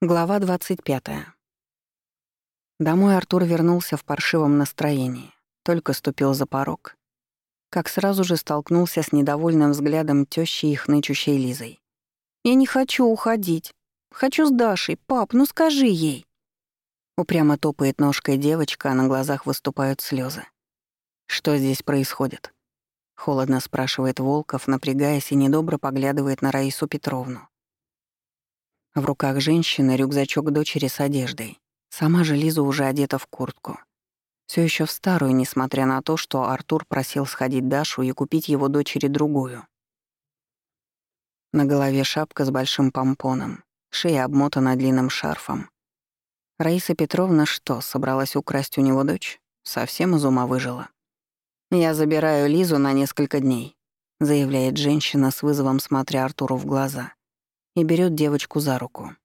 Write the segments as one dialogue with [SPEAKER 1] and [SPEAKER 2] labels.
[SPEAKER 1] Глава 25. Домой Артур вернулся в паршивом настроении, только ступил за порог, как сразу же столкнулся с недовольным взглядом тещи и хнычущей Лизой. «Я не хочу уходить. Хочу с Дашей. Пап, ну скажи ей». Упрямо топает ножкой девочка, а на глазах выступают слезы. «Что здесь происходит?» Холодно спрашивает Волков, напрягаясь и недобро поглядывает на Раису Петровну. В руках женщины рюкзачок дочери с одеждой. Сама же Лиза уже одета в куртку. Все еще в старую, несмотря на то, что Артур просил сходить Дашу и купить его дочери другую. На голове шапка с большим помпоном, шея обмотана длинным шарфом. Раиса Петровна что, собралась украсть у него дочь? Совсем из ума выжила. «Я забираю Лизу на несколько дней», — заявляет женщина с вызовом, смотря Артуру в глаза и берет девочку за руку.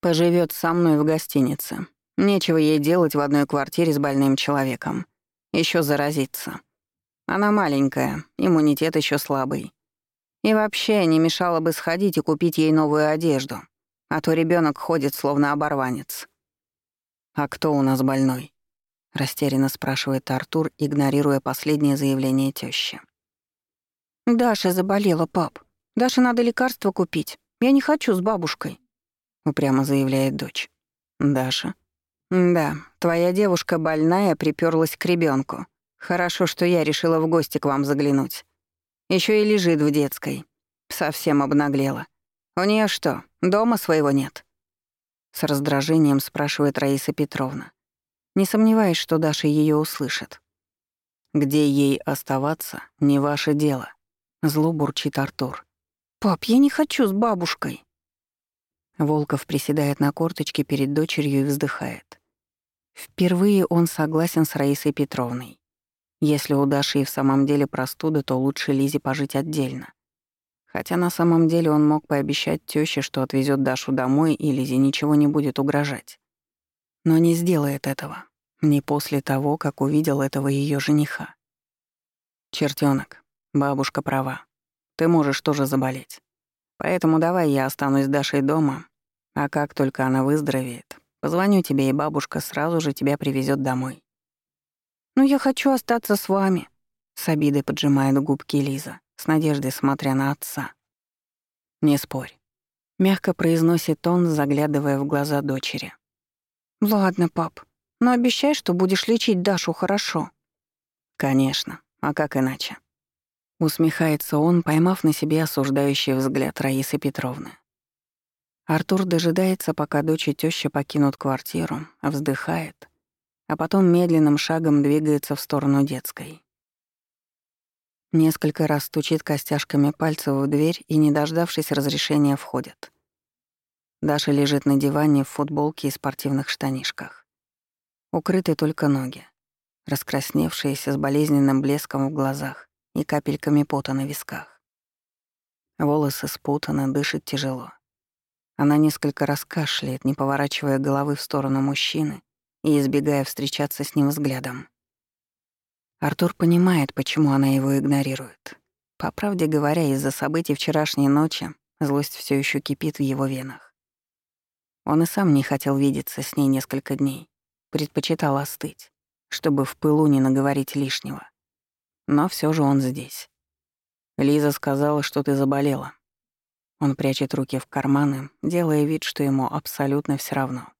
[SPEAKER 1] Поживет со мной в гостинице. Нечего ей делать в одной квартире с больным человеком. Еще заразиться. Она маленькая, иммунитет еще слабый. И вообще не мешало бы сходить и купить ей новую одежду, а то ребенок ходит словно оборванец. «А кто у нас больной?» — растерянно спрашивает Артур, игнорируя последнее заявление тещи. «Даша заболела, пап. Даше надо лекарство купить. Я не хочу с бабушкой», — упрямо заявляет дочь. «Даша?» «Да, твоя девушка больная приперлась к ребенку. Хорошо, что я решила в гости к вам заглянуть. Еще и лежит в детской. Совсем обнаглела. У нее что, дома своего нет?» С раздражением спрашивает Раиса Петровна. Не сомневаясь, что Даша ее услышит. «Где ей оставаться, не ваше дело», — зло бурчит Артур. «Пап, я не хочу с бабушкой». Волков приседает на корточке перед дочерью и вздыхает. Впервые он согласен с Раисой Петровной. Если у Даши и в самом деле простуда, то лучше Лизе пожить отдельно. Хотя на самом деле он мог пообещать тёще, что отвезет Дашу домой, и Лизе ничего не будет угрожать. Но не сделает этого. Не после того, как увидел этого ее жениха. Чертенок, бабушка права. Ты можешь тоже заболеть. Поэтому давай я останусь с Дашей дома, а как только она выздоровеет, позвоню тебе, и бабушка сразу же тебя привезет домой. «Ну, я хочу остаться с вами», — с обидой поджимает губки Лиза, с надеждой смотря на отца. «Не спорь», — мягко произносит он, заглядывая в глаза дочери. «Ладно, пап, но обещай, что будешь лечить Дашу хорошо». «Конечно, а как иначе?» Усмехается он, поймав на себе осуждающий взгляд Раисы Петровны. Артур дожидается, пока дочь и тёща покинут квартиру, вздыхает, а потом медленным шагом двигается в сторону детской. Несколько раз стучит костяшками пальцев в дверь и, не дождавшись разрешения, входит. Даша лежит на диване в футболке и спортивных штанишках. Укрыты только ноги, раскрасневшиеся с болезненным блеском в глазах и капельками пота на висках. Волосы спутаны, дышит тяжело. Она несколько раз кашляет, не поворачивая головы в сторону мужчины и избегая встречаться с ним взглядом. Артур понимает, почему она его игнорирует. По правде говоря, из-за событий вчерашней ночи злость все еще кипит в его венах. Он и сам не хотел видеться с ней несколько дней, предпочитал остыть, чтобы в пылу не наговорить лишнего. Но все же он здесь. Лиза сказала, что ты заболела. Он прячет руки в карманы, делая вид, что ему абсолютно все равно.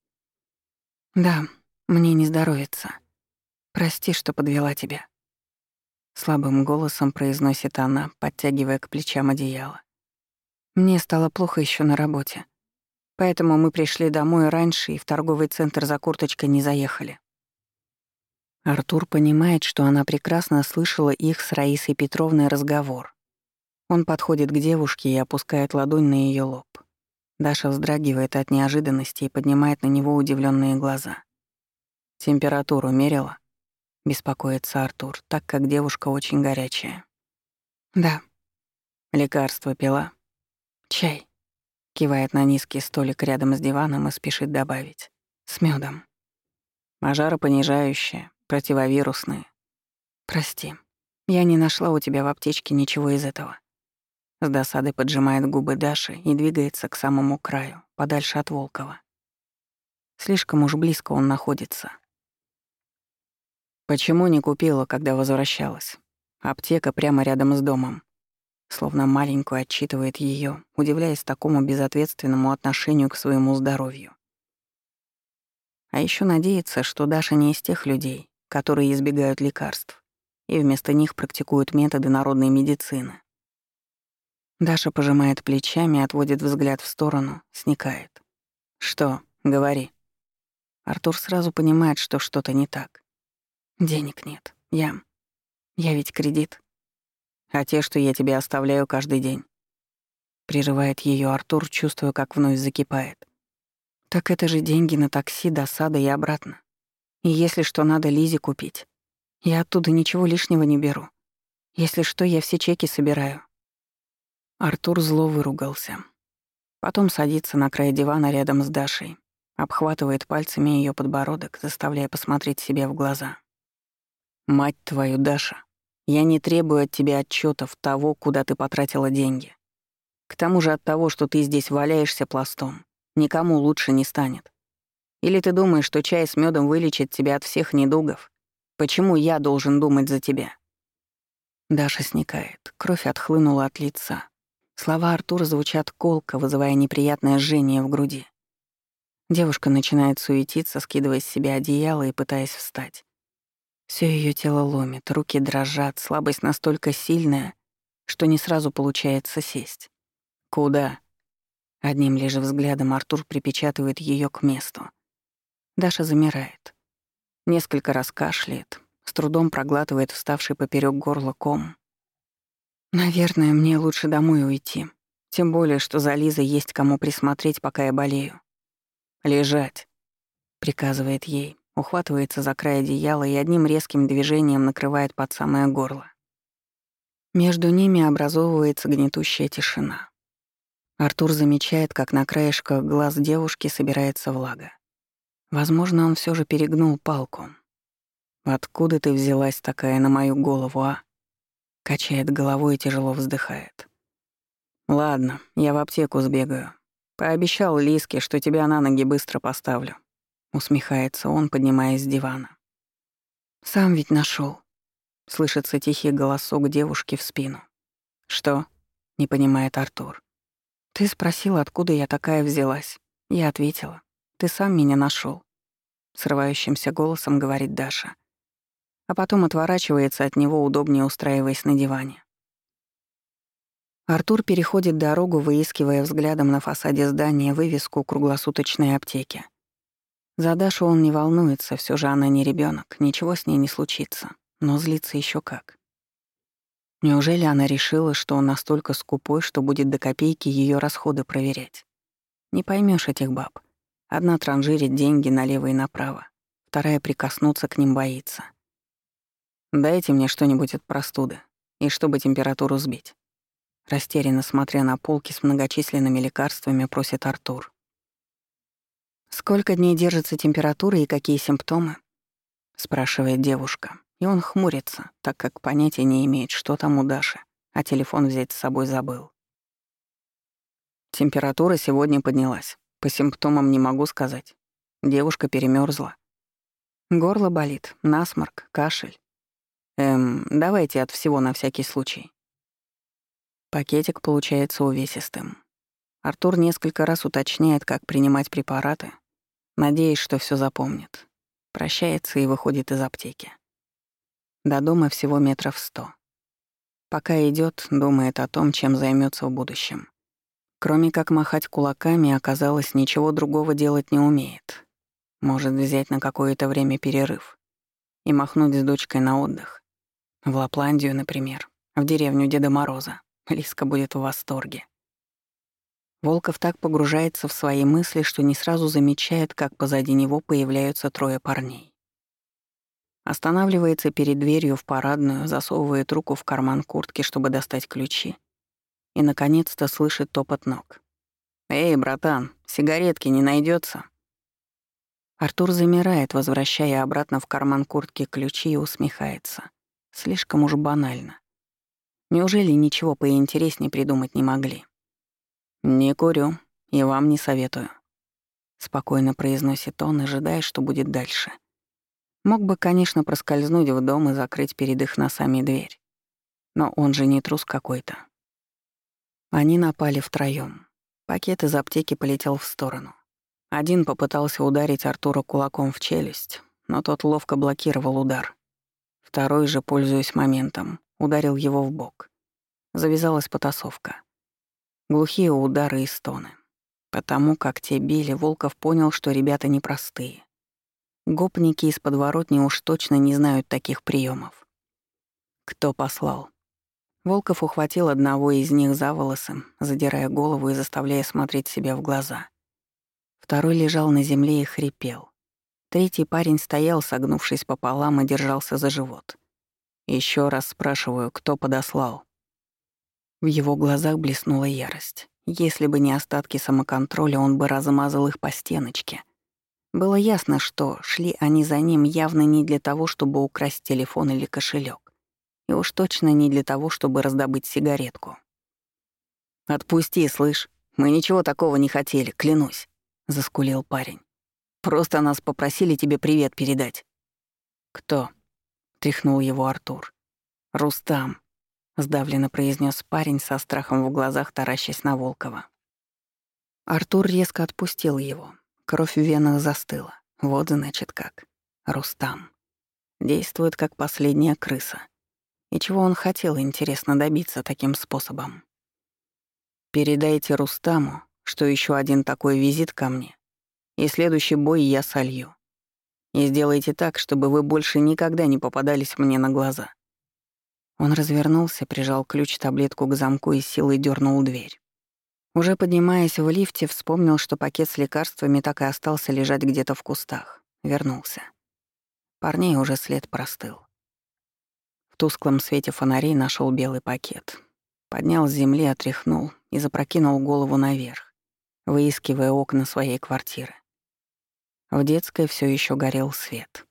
[SPEAKER 1] «Да, мне не здоровится. Прости, что подвела тебя». Слабым голосом произносит она, подтягивая к плечам одеяло. «Мне стало плохо еще на работе. Поэтому мы пришли домой раньше и в торговый центр за курточкой не заехали. Артур понимает, что она прекрасно слышала их с Раисой Петровной разговор. Он подходит к девушке и опускает ладонь на ее лоб. Даша вздрагивает от неожиданности и поднимает на него удивленные глаза. «Температуру мерила?» — беспокоится Артур, так как девушка очень горячая. «Да». «Лекарство пила?» «Чай», — кивает на низкий столик рядом с диваном и спешит добавить. «С медом. «А жаропонижающее?» Противовирусные. Прости, я не нашла у тебя в аптечке ничего из этого. С досадой поджимает губы Даши и двигается к самому краю, подальше от Волкова. Слишком уж близко он находится. Почему не купила, когда возвращалась? Аптека прямо рядом с домом. Словно маленькую отчитывает ее, удивляясь такому безответственному отношению к своему здоровью. А еще надеется, что Даша не из тех людей, которые избегают лекарств и вместо них практикуют методы народной медицины. Даша пожимает плечами, отводит взгляд в сторону, сникает. «Что? Говори». Артур сразу понимает, что что-то не так. «Денег нет. Я... Я ведь кредит. А те, что я тебе оставляю каждый день». Прерывает ее Артур, чувствуя, как вновь закипает. «Так это же деньги на такси до сада и обратно. И если что надо Лизе купить, я оттуда ничего лишнего не беру. Если что, я все чеки собираю». Артур зло выругался. Потом садится на край дивана рядом с Дашей, обхватывает пальцами ее подбородок, заставляя посмотреть себе в глаза. «Мать твою, Даша, я не требую от тебя отчетов того, куда ты потратила деньги. К тому же от того, что ты здесь валяешься пластом, никому лучше не станет. Или ты думаешь, что чай с медом вылечит тебя от всех недугов? Почему я должен думать за тебя?» Даша сникает, кровь отхлынула от лица. Слова Артура звучат колко, вызывая неприятное жжение в груди. Девушка начинает суетиться, скидывая с себя одеяло и пытаясь встать. Все ее тело ломит, руки дрожат, слабость настолько сильная, что не сразу получается сесть. «Куда?» Одним лишь взглядом Артур припечатывает ее к месту. Даша замирает. Несколько раз кашляет, с трудом проглатывает вставший поперек горла ком. «Наверное, мне лучше домой уйти. Тем более, что за Лизой есть кому присмотреть, пока я болею». «Лежать», — приказывает ей, ухватывается за край одеяла и одним резким движением накрывает под самое горло. Между ними образовывается гнетущая тишина. Артур замечает, как на краешках глаз девушки собирается влага. Возможно, он все же перегнул палку. «Откуда ты взялась такая на мою голову, а?» Качает головой и тяжело вздыхает. «Ладно, я в аптеку сбегаю. Пообещал Лиске, что тебя на ноги быстро поставлю». Усмехается он, поднимаясь с дивана. «Сам ведь нашел. Слышится тихий голосок девушки в спину. «Что?» — не понимает Артур. «Ты спросил, откуда я такая взялась. Я ответила. Ты сам меня нашел, срывающимся голосом говорит Даша. А потом отворачивается от него, удобнее устраиваясь на диване. Артур переходит дорогу, выискивая взглядом на фасаде здания вывеску круглосуточной аптеки. За Дашу он не волнуется, все же она не ребенок, ничего с ней не случится, но злится еще как. Неужели она решила, что он настолько скупой, что будет до копейки ее расходы проверять? Не поймешь этих баб. Одна транжирит деньги налево и направо, вторая прикоснуться к ним боится. «Дайте мне что-нибудь от простуды, и чтобы температуру сбить». Растерянно смотря на полки с многочисленными лекарствами, просит Артур. «Сколько дней держится температура и какие симптомы?» — спрашивает девушка. И он хмурится, так как понятия не имеет, что там у Даши, а телефон взять с собой забыл. Температура сегодня поднялась. По симптомам не могу сказать. Девушка перемерзла. Горло болит, насморк, кашель. Эм, давайте от всего на всякий случай. Пакетик получается увесистым. Артур несколько раз уточняет, как принимать препараты, надеясь, что все запомнит. Прощается и выходит из аптеки. До дома всего метров сто. Пока идет, думает о том, чем займется в будущем. Кроме как махать кулаками, оказалось, ничего другого делать не умеет. Может взять на какое-то время перерыв и махнуть с дочкой на отдых. В Лапландию, например, в деревню Деда Мороза. Лиска будет в восторге. Волков так погружается в свои мысли, что не сразу замечает, как позади него появляются трое парней. Останавливается перед дверью в парадную, засовывает руку в карман куртки, чтобы достать ключи, и, наконец-то, слышит топот ног. «Эй, братан, сигаретки не найдется? Артур замирает, возвращая обратно в карман куртки ключи и усмехается. Слишком уж банально. Неужели ничего поинтереснее придумать не могли? «Не курю», и вам не советую. Спокойно произносит он, ожидая, что будет дальше. Мог бы, конечно, проскользнуть в дом и закрыть перед их носами дверь. Но он же не трус какой-то. Они напали втроём. Пакет из аптеки полетел в сторону. Один попытался ударить Артура кулаком в челюсть, но тот ловко блокировал удар. Второй же, пользуясь моментом, ударил его в бок. Завязалась потасовка. Глухие удары и стоны. Потому как те били, Волков понял, что ребята непростые. Гопники из подворотни уж точно не знают таких приемов. Кто послал? Волков ухватил одного из них за волосы, задирая голову и заставляя смотреть себя в глаза. Второй лежал на земле и хрипел. Третий парень стоял, согнувшись пополам, и держался за живот. Еще раз спрашиваю, кто подослал. В его глазах блеснула ярость. Если бы не остатки самоконтроля, он бы размазал их по стеночке. Было ясно, что шли они за ним явно не для того, чтобы украсть телефон или кошелек, И уж точно не для того, чтобы раздобыть сигаретку. «Отпусти, слышь, мы ничего такого не хотели, клянусь», — заскулил парень. Просто нас попросили тебе привет передать». «Кто?» — тряхнул его Артур. «Рустам», — сдавленно произнес парень со страхом в глазах, таращась на Волкова. Артур резко отпустил его. Кровь в венах застыла. Вот значит как. Рустам. Действует как последняя крыса. И чего он хотел, интересно, добиться таким способом? Передайте Рустаму, что еще один такой визит ко мне и следующий бой я солью. И сделайте так, чтобы вы больше никогда не попадались мне на глаза». Он развернулся, прижал ключ-таблетку к замку и силой дернул дверь. Уже поднимаясь в лифте, вспомнил, что пакет с лекарствами так и остался лежать где-то в кустах. Вернулся. Парней уже след простыл. Тусклом свете фонарей нашел белый пакет. Поднял с земли, отряхнул и запрокинул голову наверх, выискивая окна своей квартиры. В детской все еще горел свет.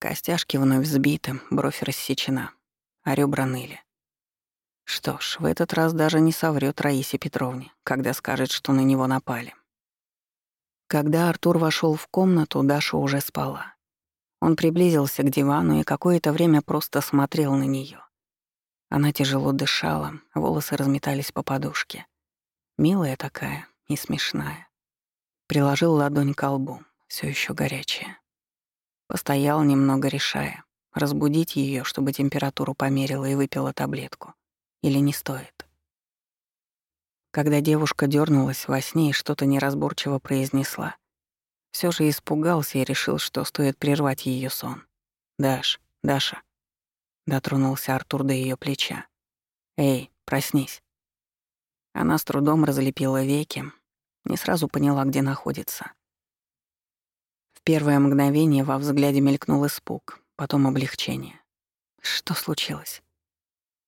[SPEAKER 1] Костяшки вновь сбиты, бровь рассечена, а ребра ныли. Что ж, в этот раз даже не соврет Раисе Петровне, когда скажет, что на него напали. Когда Артур вошел в комнату, Даша уже спала. Он приблизился к дивану и какое-то время просто смотрел на нее. Она тяжело дышала, волосы разметались по подушке. Милая такая и смешная. Приложил ладонь к лбу, все еще горячая. Постоял немного, решая, разбудить ее, чтобы температуру померила и выпила таблетку. Или не стоит. Когда девушка дернулась во сне и что-то неразборчиво произнесла, все же испугался и решил, что стоит прервать ее сон. «Даш, Даша», — дотронулся Артур до ее плеча. «Эй, проснись». Она с трудом разлепила веки, не сразу поняла, где находится. В первое мгновение во взгляде мелькнул испуг, потом облегчение. Что случилось?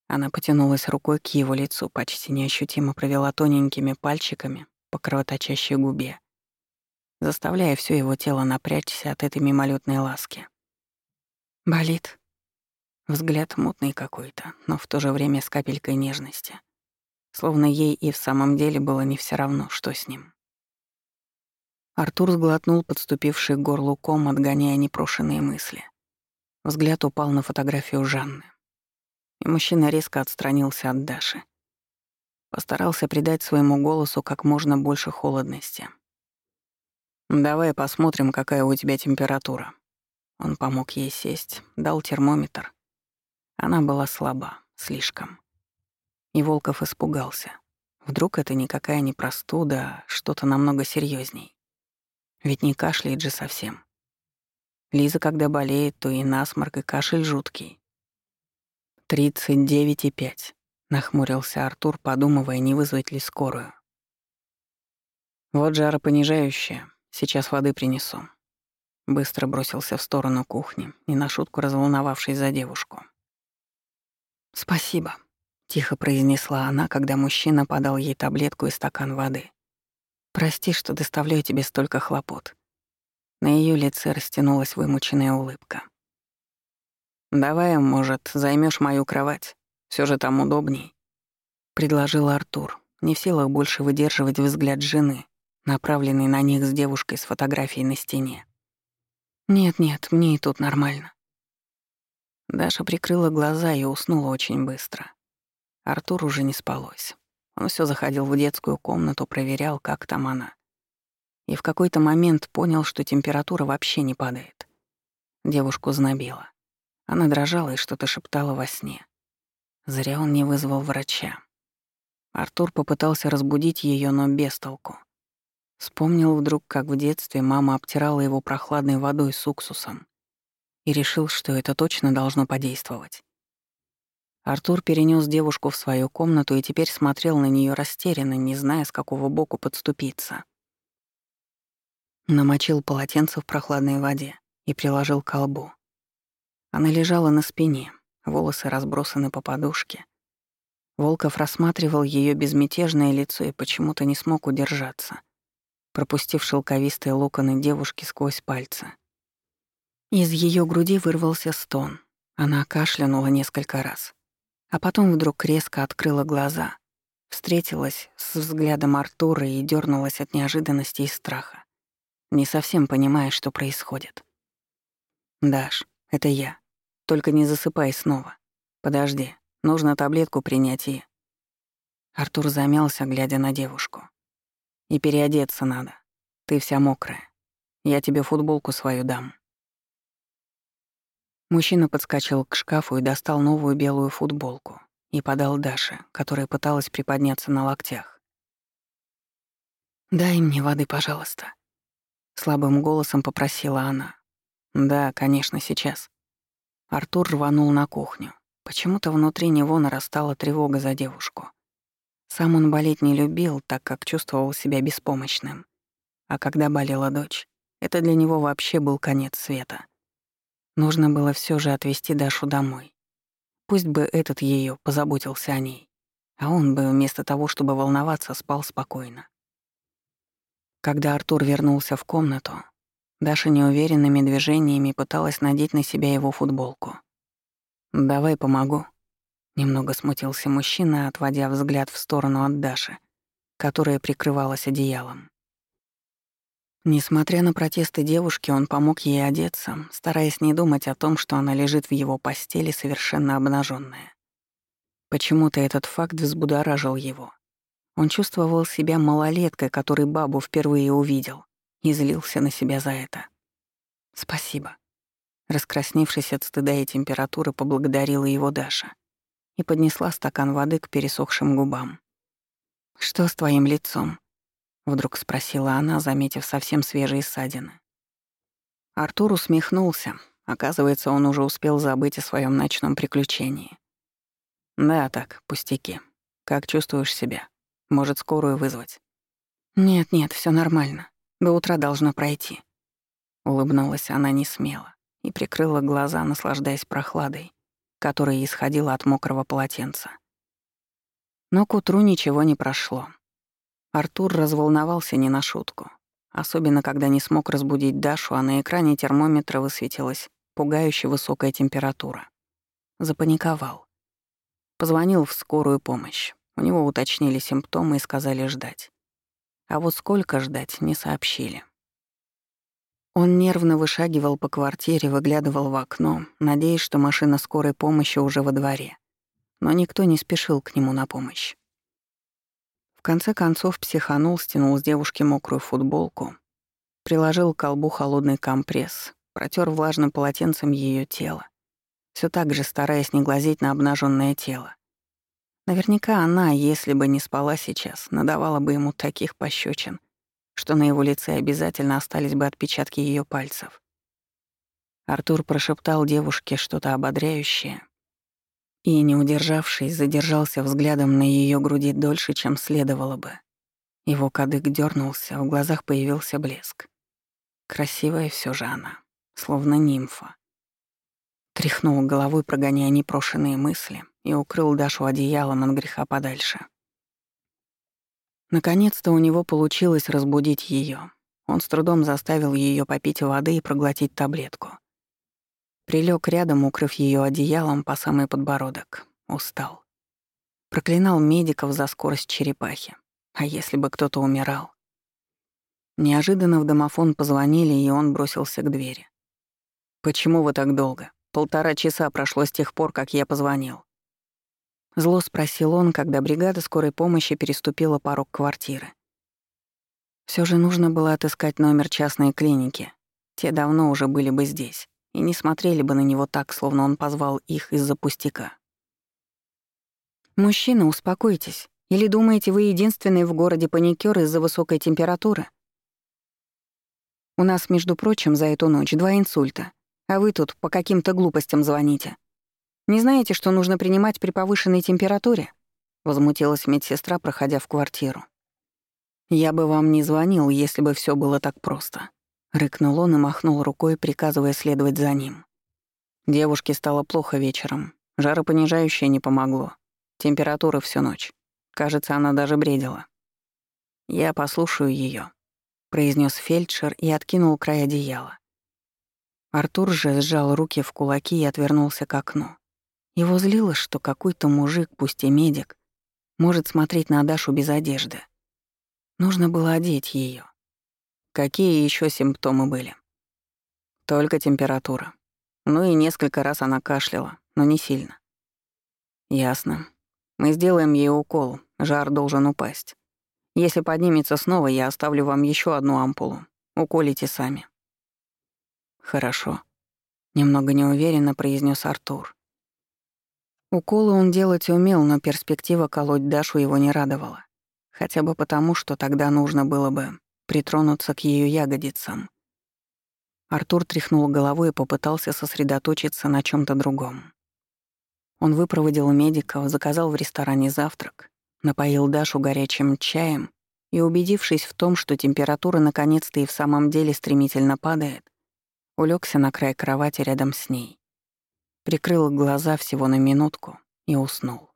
[SPEAKER 1] Она потянулась рукой к его лицу, почти неощутимо провела тоненькими пальчиками по кровоточащей губе, заставляя все его тело напрячься от этой мимолетной ласки. «Болит?» Взгляд мутный какой-то, но в то же время с капелькой нежности словно ей и в самом деле было не все равно, что с ним. Артур сглотнул подступивший к горлу ком, отгоняя непрошенные мысли. Взгляд упал на фотографию Жанны. И мужчина резко отстранился от Даши. Постарался придать своему голосу как можно больше холодности. «Давай посмотрим, какая у тебя температура». Он помог ей сесть, дал термометр. Она была слаба, слишком. И Волков испугался. Вдруг это никакая не простуда, а что-то намного серьезней. Ведь не кашляет же совсем. Лиза, когда болеет, то и насморк, и кашель жуткий. «Тридцать девять и пять», — нахмурился Артур, подумывая, не вызвать ли скорую. «Вот жаропонижающая. Сейчас воды принесу». Быстро бросился в сторону кухни, не на шутку разволновавшись за девушку. «Спасибо», — тихо произнесла она, когда мужчина подал ей таблетку и стакан воды. «Прости, что доставляю тебе столько хлопот». На ее лице растянулась вымученная улыбка. «Давай, может, займешь мою кровать? Все же там удобней», — предложил Артур, не в силах больше выдерживать взгляд жены, направленный на них с девушкой с фотографией на стене. «Нет-нет, мне и тут нормально». Даша прикрыла глаза и уснула очень быстро. Артур уже не спалось. Он все заходил в детскую комнату, проверял, как там она. И в какой-то момент понял, что температура вообще не падает. Девушку знобило. Она дрожала и что-то шептала во сне. Зря он не вызвал врача. Артур попытался разбудить ее, но без толку. Вспомнил вдруг, как в детстве мама обтирала его прохладной водой с уксусом. И решил, что это точно должно подействовать. Артур перенес девушку в свою комнату и теперь смотрел на нее растерянно, не зная, с какого боку подступиться. Намочил полотенце в прохладной воде и приложил к колбу. Она лежала на спине, волосы разбросаны по подушке. Волков рассматривал ее безмятежное лицо и почему-то не смог удержаться, пропустив шелковистые локоны девушки сквозь пальцы. Из ее груди вырвался стон. Она кашлянула несколько раз, а потом вдруг резко открыла глаза, встретилась с взглядом Артура и дернулась от неожиданности и страха, не совсем понимая, что происходит. «Даш, это я. Только не засыпай снова. Подожди, нужно таблетку принять и...» Артур замялся, глядя на девушку. «И переодеться надо. Ты вся мокрая. Я тебе футболку свою дам». Мужчина подскочил к шкафу и достал новую белую футболку и подал Даше, которая пыталась приподняться на локтях. «Дай мне воды, пожалуйста», — слабым голосом попросила она. «Да, конечно, сейчас». Артур рванул на кухню. Почему-то внутри него нарастала тревога за девушку. Сам он болеть не любил, так как чувствовал себя беспомощным. А когда болела дочь, это для него вообще был конец света. Нужно было все же отвезти Дашу домой. Пусть бы этот ее позаботился о ней, а он бы вместо того, чтобы волноваться, спал спокойно. Когда Артур вернулся в комнату, Даша неуверенными движениями пыталась надеть на себя его футболку. «Давай помогу». Немного смутился мужчина, отводя взгляд в сторону от Даши, которая прикрывалась одеялом. Несмотря на протесты девушки, он помог ей одеться, стараясь не думать о том, что она лежит в его постели совершенно обнаженная. Почему-то этот факт взбудоражил его. Он чувствовал себя малолеткой, который бабу впервые увидел, и злился на себя за это. «Спасибо». Раскрасневшись от стыда и температуры, поблагодарила его Даша и поднесла стакан воды к пересохшим губам. «Что с твоим лицом?» — вдруг спросила она, заметив совсем свежие ссадины. Артур усмехнулся. Оказывается, он уже успел забыть о своем ночном приключении. «Да, так, пустяки. Как чувствуешь себя? Может, скорую вызвать?» «Нет-нет, все нормально. До утра должно пройти». Улыбнулась она не смело и прикрыла глаза, наслаждаясь прохладой, которая исходила от мокрого полотенца. Но к утру ничего не прошло. Артур разволновался не на шутку. Особенно, когда не смог разбудить Дашу, а на экране термометра высветилась пугающе высокая температура. Запаниковал. Позвонил в скорую помощь. У него уточнили симптомы и сказали ждать. А вот сколько ждать, не сообщили. Он нервно вышагивал по квартире, выглядывал в окно, надеясь, что машина скорой помощи уже во дворе. Но никто не спешил к нему на помощь. В конце концов психанул, стянул с девушки мокрую футболку, приложил к колбу холодный компресс, протер влажным полотенцем ее тело, все так же стараясь не глазеть на обнаженное тело. Наверняка она, если бы не спала сейчас, надавала бы ему таких пощечин, что на его лице обязательно остались бы отпечатки ее пальцев. Артур прошептал девушке что-то ободряющее и, не удержавшись, задержался взглядом на ее груди дольше, чем следовало бы. Его кадык дернулся, в глазах появился блеск. Красивая все же она, словно нимфа. Тряхнул головой, прогоняя непрошенные мысли, и укрыл Дашу одеялом от греха подальше. Наконец-то у него получилось разбудить ее. Он с трудом заставил ее попить воды и проглотить таблетку. Прилег рядом, укрыв ее одеялом по самый подбородок. Устал. Проклинал медиков за скорость черепахи. А если бы кто-то умирал? Неожиданно в домофон позвонили, и он бросился к двери. «Почему вы так долго? Полтора часа прошло с тех пор, как я позвонил». Зло спросил он, когда бригада скорой помощи переступила порог квартиры. Все же нужно было отыскать номер частной клиники. Те давно уже были бы здесь и не смотрели бы на него так, словно он позвал их из-за пустяка. «Мужчина, успокойтесь. Или думаете, вы единственный в городе паникёр из-за высокой температуры? У нас, между прочим, за эту ночь два инсульта, а вы тут по каким-то глупостям звоните. Не знаете, что нужно принимать при повышенной температуре?» Возмутилась медсестра, проходя в квартиру. «Я бы вам не звонил, если бы все было так просто», — рыкнул он и махнул рукой, приказывая следовать за ним. Девушке стало плохо вечером. Жаропонижающее не помогло. Температура всю ночь. Кажется, она даже бредила. «Я послушаю ее, произнес фельдшер и откинул край одеяла. Артур же сжал руки в кулаки и отвернулся к окну. Его злило, что какой-то мужик, пусть и медик, может смотреть на Дашу без одежды. Нужно было одеть ее. Какие еще симптомы были? Только температура. Ну и несколько раз она кашляла, но не сильно. Ясно. Мы сделаем ей укол, жар должен упасть. Если поднимется снова, я оставлю вам еще одну ампулу. Уколите сами. Хорошо. Немного неуверенно произнес Артур. Уколы он делать умел, но перспектива колоть Дашу его не радовала. Хотя бы потому, что тогда нужно было бы притронуться к ее ягодицам. Артур тряхнул головой и попытался сосредоточиться на чем то другом. Он выпроводил медиков, заказал в ресторане завтрак, напоил Дашу горячим чаем и, убедившись в том, что температура наконец-то и в самом деле стремительно падает, улегся на край кровати рядом с ней, прикрыл глаза всего на минутку и уснул.